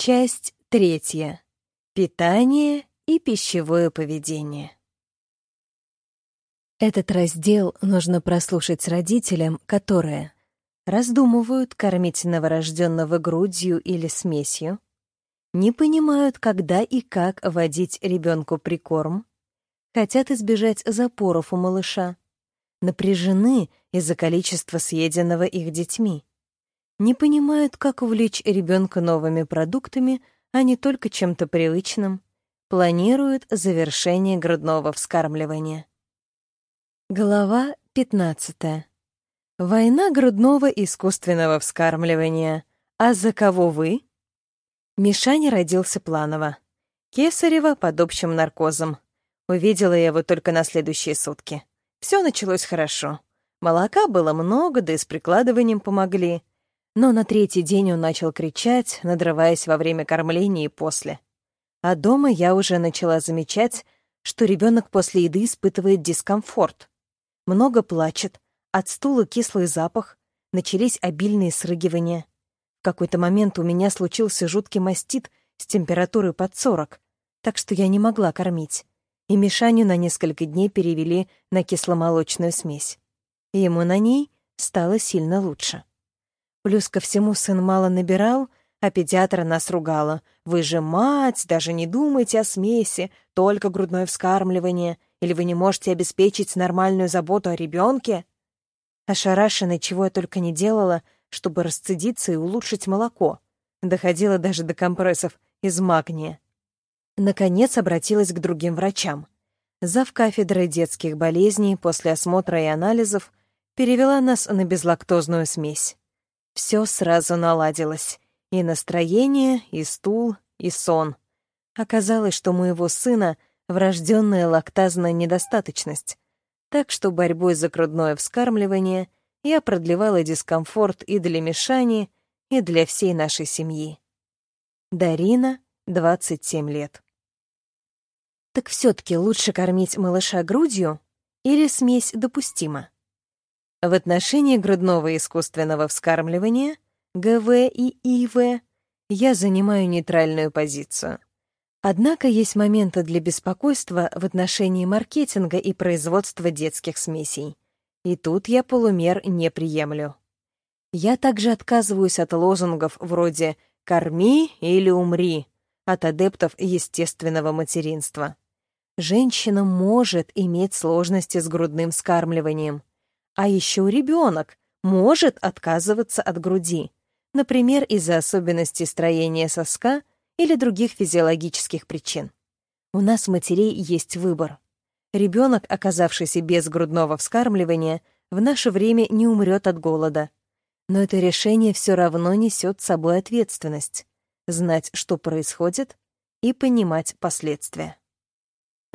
Часть третья. Питание и пищевое поведение. Этот раздел нужно прослушать с родителям, которые раздумывают кормить новорожденного грудью или смесью, не понимают, когда и как водить ребенку прикорм, хотят избежать запоров у малыша, напряжены из-за количества съеденного их детьми, не понимают, как увлечь ребенка новыми продуктами, а не только чем-то привычным, планируют завершение грудного вскармливания. Глава 15. Война грудного искусственного вскармливания. А за кого вы? Мишаня родился планово. Кесарева под общим наркозом. Увидела я его только на следующие сутки. Все началось хорошо. Молока было много, да и с прикладыванием помогли. Но на третий день он начал кричать, надрываясь во время кормления и после. А дома я уже начала замечать, что ребенок после еды испытывает дискомфорт. Много плачет, от стула кислый запах, начались обильные срыгивания. В какой-то момент у меня случился жуткий мастит с температурой под 40, так что я не могла кормить. И Мишаню на несколько дней перевели на кисломолочную смесь. Ему на ней стало сильно лучше. Плюс ко всему сын мало набирал, а педиатра нас ругала. «Вы же мать, даже не думайте о смеси, только грудное вскармливание, или вы не можете обеспечить нормальную заботу о ребенке?» Ошарашенной, чего я только не делала, чтобы расцедиться и улучшить молоко. Доходила даже до компрессов из магния. Наконец обратилась к другим врачам. Зав кафедры детских болезней после осмотра и анализов перевела нас на безлактозную смесь. Все сразу наладилось. И настроение, и стул, и сон. Оказалось, что у моего сына врожденная лактазная недостаточность, так что борьбой за грудное вскармливание я продлевала дискомфорт и для Мишани, и для всей нашей семьи. Дарина, 27 лет. Так все-таки лучше кормить малыша грудью или смесь допустима? В отношении грудного искусственного вскармливания, ГВ и ИВ, я занимаю нейтральную позицию. Однако есть моменты для беспокойства в отношении маркетинга и производства детских смесей. И тут я полумер не приемлю. Я также отказываюсь от лозунгов вроде «корми или умри» от адептов естественного материнства. Женщина может иметь сложности с грудным вскармливанием, а еще ребенок может отказываться от груди, например, из-за особенностей строения соска или других физиологических причин. У нас, матерей, есть выбор. Ребенок, оказавшийся без грудного вскармливания, в наше время не умрет от голода. Но это решение все равно несет с собой ответственность — знать, что происходит, и понимать последствия.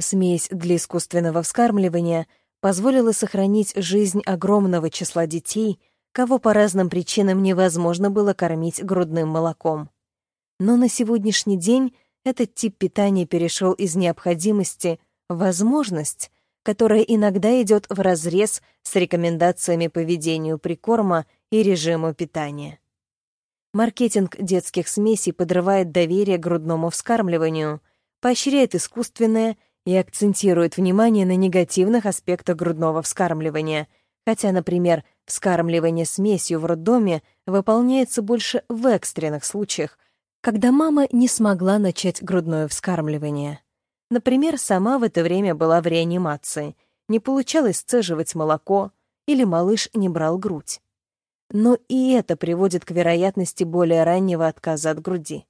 Смесь для искусственного вскармливания — позволила сохранить жизнь огромного числа детей, кого по разным причинам невозможно было кормить грудным молоком. Но на сегодняшний день этот тип питания перешел из необходимости в возможность, которая иногда идет вразрез с рекомендациями по ведению прикорма и режиму питания. Маркетинг детских смесей подрывает доверие грудному вскармливанию, поощряет искусственное и акцентирует внимание на негативных аспектах грудного вскармливания, хотя, например, вскармливание смесью в роддоме выполняется больше в экстренных случаях, когда мама не смогла начать грудное вскармливание. Например, сама в это время была в реанимации, не получалось сцеживать молоко или малыш не брал грудь. Но и это приводит к вероятности более раннего отказа от груди.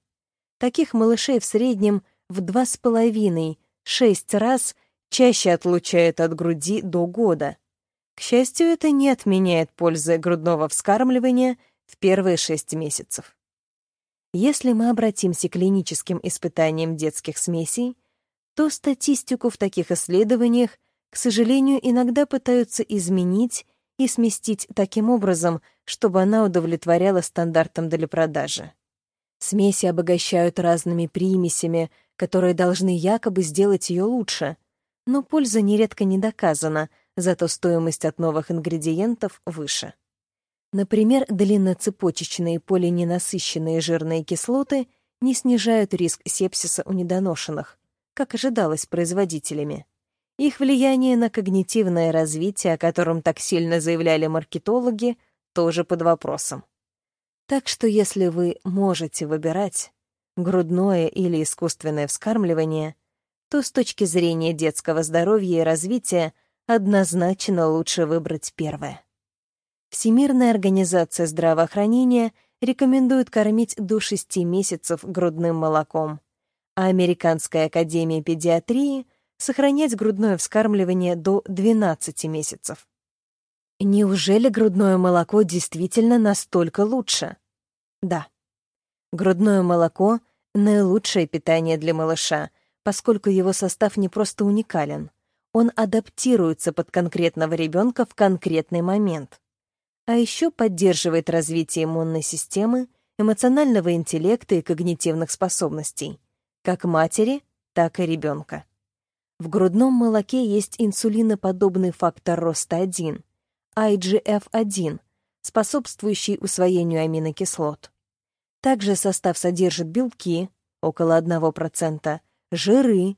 Таких малышей в среднем в два с половиной шесть раз чаще отлучает от груди до года. К счастью, это не отменяет пользы грудного вскармливания в первые шесть месяцев. Если мы обратимся к клиническим испытаниям детских смесей, то статистику в таких исследованиях, к сожалению, иногда пытаются изменить и сместить таким образом, чтобы она удовлетворяла стандартам для продажи. Смеси обогащают разными примесями, которые должны якобы сделать ее лучше. Но польза нередко не доказана, зато стоимость от новых ингредиентов выше. Например, длинноцепочечные полиненасыщенные жирные кислоты не снижают риск сепсиса у недоношенных, как ожидалось производителями. Их влияние на когнитивное развитие, о котором так сильно заявляли маркетологи, тоже под вопросом. Так что если вы можете выбирать грудное или искусственное вскармливание, то с точки зрения детского здоровья и развития однозначно лучше выбрать первое. Всемирная организация здравоохранения рекомендует кормить до 6 месяцев грудным молоком, а Американская академия педиатрии — сохранять грудное вскармливание до 12 месяцев. Неужели грудное молоко действительно настолько лучше? Да. Грудное молоко — наилучшее питание для малыша, поскольку его состав не просто уникален. Он адаптируется под конкретного ребенка в конкретный момент. А еще поддерживает развитие иммунной системы, эмоционального интеллекта и когнитивных способностей, как матери, так и ребенка. В грудном молоке есть инсулиноподобный фактор роста 1, IGF-1, способствующий усвоению аминокислот. Также состав содержит белки, около 1%, жиры,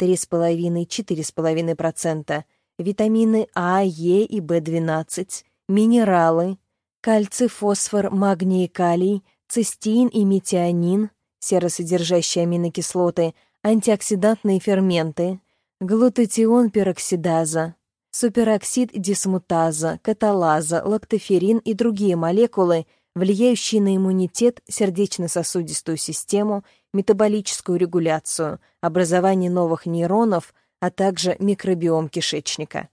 3,5-4,5%, витамины А, Е и В12, минералы, кальций, фосфор, магний и калий, цистеин и метионин, серосодержащие аминокислоты, антиоксидантные ферменты, глутатион пероксидаза, супероксид дисмутаза, каталаза, лактоферин и другие молекулы, влияющие на иммунитет, сердечно-сосудистую систему, метаболическую регуляцию, образование новых нейронов, а также микробиом кишечника.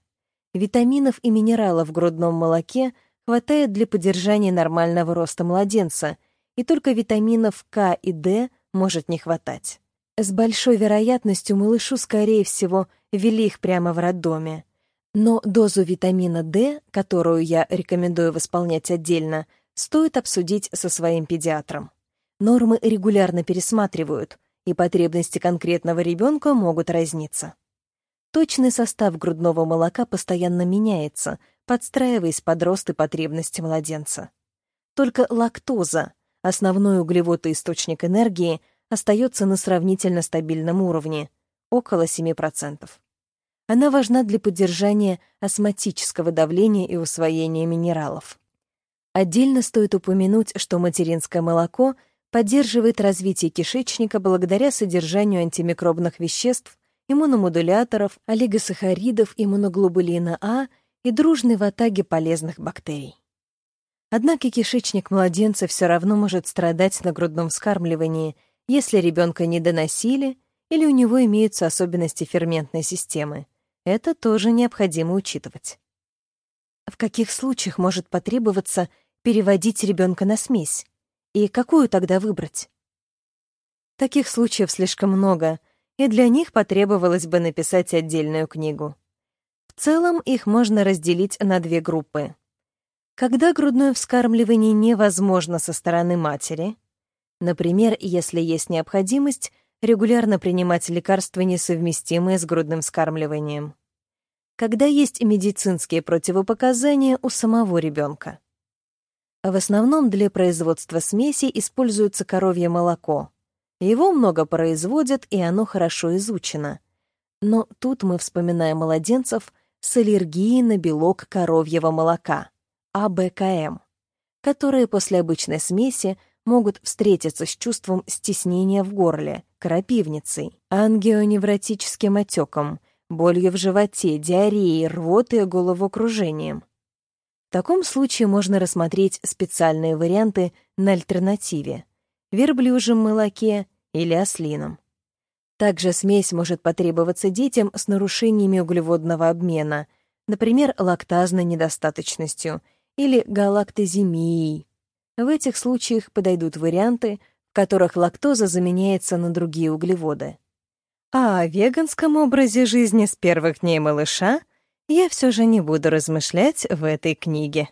Витаминов и минералов в грудном молоке хватает для поддержания нормального роста младенца, и только витаминов К и Д может не хватать. С большой вероятностью малышу, скорее всего, ввели их прямо в роддоме. Но дозу витамина D, которую я рекомендую восполнять отдельно, стоит обсудить со своим педиатром. Нормы регулярно пересматривают, и потребности конкретного ребенка могут разниться. Точный состав грудного молока постоянно меняется, подстраиваясь под рост и потребности младенца. Только лактоза, основной углеводный источник энергии, остается на сравнительно стабильном уровне — около 7%. Она важна для поддержания астматического давления и усвоения минералов. Отдельно стоит упомянуть, что материнское молоко поддерживает развитие кишечника благодаря содержанию антимикробных веществ, иммуномодуляторов, олигосахаридов, иммуноглобулина А и дружной ватаги полезных бактерий. Однако кишечник младенца все равно может страдать на грудном вскармливании, если ребенка не доносили или у него имеются особенности ферментной системы. Это тоже необходимо учитывать. В каких случаях может потребоваться переводить ребенка на смесь? И какую тогда выбрать? Таких случаев слишком много, и для них потребовалось бы написать отдельную книгу. В целом их можно разделить на две группы. Когда грудное вскармливание невозможно со стороны матери, например, если есть необходимость регулярно принимать лекарства, несовместимые с грудным вскармливанием. Когда есть медицинские противопоказания у самого ребенка. В основном для производства смеси используется коровье молоко. Его много производят, и оно хорошо изучено. Но тут мы вспоминаем младенцев с аллергией на белок коровьего молока, АБКМ, которые после обычной смеси могут встретиться с чувством стеснения в горле, крапивницей, ангионевротическим отеком, болью в животе, диареей, рвотой и головокружением. В таком случае можно рассмотреть специальные варианты на альтернативе — верблюжьем молоке или ослином. Также смесь может потребоваться детям с нарушениями углеводного обмена, например, лактазной недостаточностью или галактоземией, в этих случаях подойдут варианты, в которых лактоза заменяется на другие углеводы. А о веганском образе жизни с первых дней малыша я все же не буду размышлять в этой книге.